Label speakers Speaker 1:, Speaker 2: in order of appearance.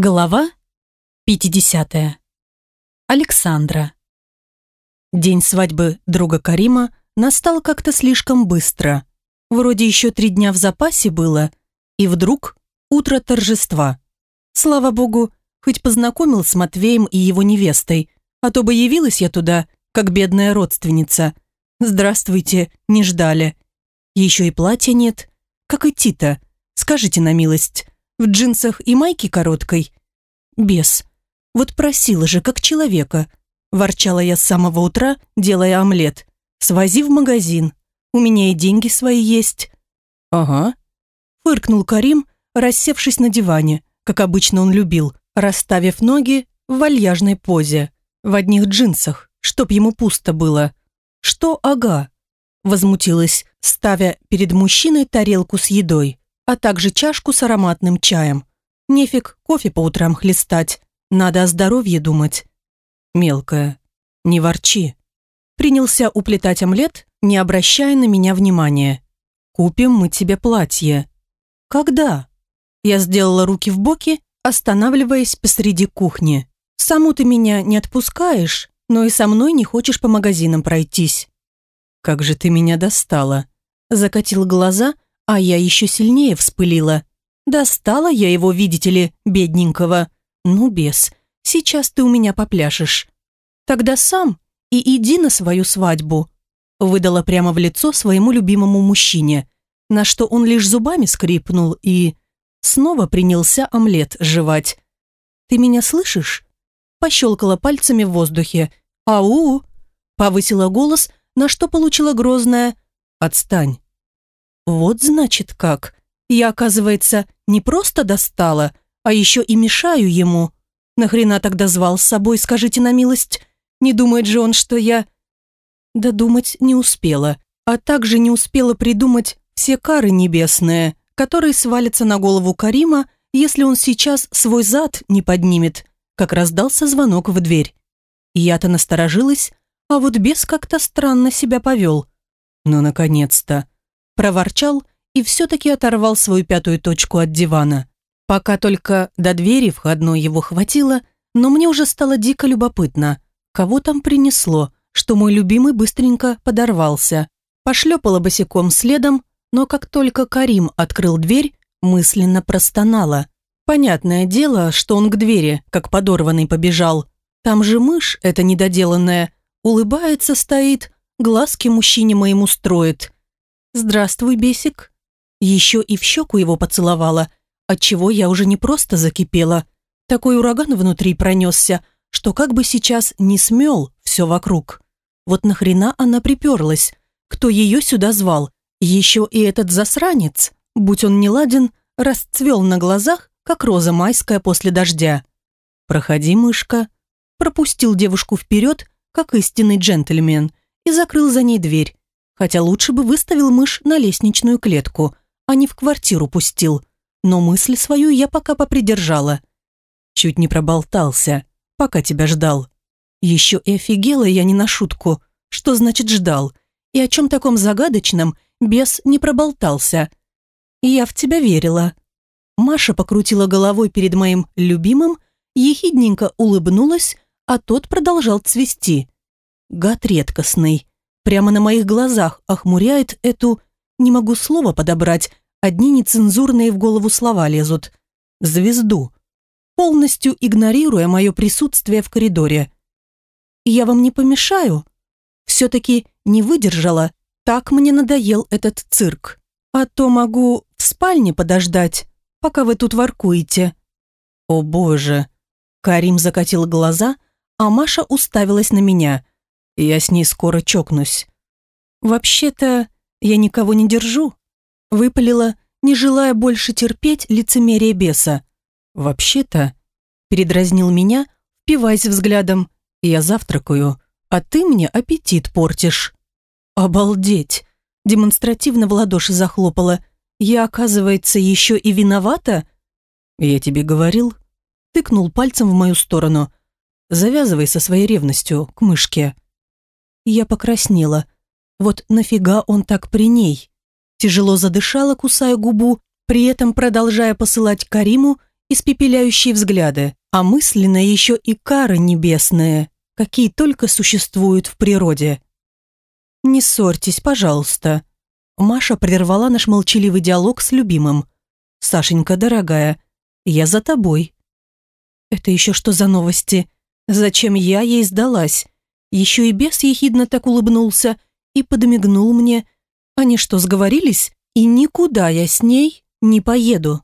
Speaker 1: Глава 50. Александра. День свадьбы друга Карима настал как-то слишком быстро. Вроде еще три дня в запасе было, и вдруг утро торжества. Слава богу, хоть познакомил с Матвеем и его невестой, а то бы явилась я туда, как бедная родственница. Здравствуйте, не ждали. Еще и платья нет. Как идти-то? Скажите на милость. В джинсах и майке короткой? Бес. Вот просила же, как человека. Ворчала я с самого утра, делая омлет. Свози в магазин. У меня и деньги свои есть. Ага. Фыркнул Карим, рассевшись на диване, как обычно он любил, расставив ноги в вальяжной позе, в одних джинсах, чтоб ему пусто было. Что ага? Возмутилась, ставя перед мужчиной тарелку с едой а также чашку с ароматным чаем. Нефиг кофе по утрам хлестать, надо о здоровье думать. Мелкая, не ворчи. Принялся уплетать омлет, не обращая на меня внимания. Купим мы тебе платье. Когда? Я сделала руки в боки, останавливаясь посреди кухни. Саму ты меня не отпускаешь, но и со мной не хочешь по магазинам пройтись. Как же ты меня достала. Закатил глаза, а я еще сильнее вспылила. Достала я его, видите ли, бедненького. Ну, бес, сейчас ты у меня попляшешь. Тогда сам и иди на свою свадьбу. Выдала прямо в лицо своему любимому мужчине, на что он лишь зубами скрипнул и... Снова принялся омлет жевать. «Ты меня слышишь?» Пощелкала пальцами в воздухе. «Ау!» Повысила голос, на что получила грозное «Отстань!» Вот значит как. Я, оказывается, не просто достала, а еще и мешаю ему. Нахрена тогда звал с собой, скажите на милость? Не думает же он, что я... Да думать не успела, а также не успела придумать все кары небесные, которые свалятся на голову Карима, если он сейчас свой зад не поднимет, как раздался звонок в дверь. Я-то насторожилась, а вот бес как-то странно себя повел. Ну, наконец-то проворчал и все-таки оторвал свою пятую точку от дивана. Пока только до двери входной его хватило, но мне уже стало дико любопытно, кого там принесло, что мой любимый быстренько подорвался. Пошлепала босиком следом, но как только Карим открыл дверь, мысленно простонала. Понятное дело, что он к двери, как подорванный, побежал. Там же мышь, эта недоделанная, улыбается, стоит, глазки мужчине моему строит. «Здравствуй, бесик». Еще и в щеку его поцеловала, отчего я уже не просто закипела. Такой ураган внутри пронесся, что как бы сейчас не смел все вокруг. Вот нахрена она приперлась? Кто ее сюда звал? Еще и этот засранец, будь он не ладен, расцвел на глазах, как роза майская после дождя. «Проходи, мышка», пропустил девушку вперед, как истинный джентльмен, и закрыл за ней дверь, Хотя лучше бы выставил мышь на лестничную клетку, а не в квартиру пустил. Но мысль свою я пока попридержала. Чуть не проболтался, пока тебя ждал. Еще и офигела я не на шутку. Что значит ждал? И о чем таком загадочном бес не проболтался? Я в тебя верила. Маша покрутила головой перед моим любимым, ехидненько улыбнулась, а тот продолжал цвести. Гад редкостный прямо на моих глазах охмуряет эту... Не могу слова подобрать, одни нецензурные в голову слова лезут. Звезду. Полностью игнорируя мое присутствие в коридоре. «Я вам не помешаю?» Все-таки не выдержала, так мне надоел этот цирк. А то могу в спальне подождать, пока вы тут воркуете. О боже. Карим закатил глаза, а Маша уставилась на меня. Я с ней скоро чокнусь. Вообще-то я никого не держу. Выпалила, не желая больше терпеть лицемерие беса. Вообще-то, передразнил меня, впиваясь взглядом, я завтракаю, а ты мне аппетит портишь. Обалдеть! Демонстративно в ладоши захлопала. Я, оказывается, еще и виновата? Я тебе говорил. Тыкнул пальцем в мою сторону. Завязывай со своей ревностью к мышке. Я покраснела. Вот нафига он так при ней? Тяжело задышала, кусая губу, при этом продолжая посылать Кариму испепеляющие взгляды, а мысленно еще и кары небесные, какие только существуют в природе. «Не ссорьтесь, пожалуйста». Маша прервала наш молчаливый диалог с любимым. «Сашенька, дорогая, я за тобой». «Это еще что за новости? Зачем я ей сдалась?» Еще и бес ехидно так улыбнулся и подмигнул мне. Они что, сговорились? И никуда я с ней не поеду.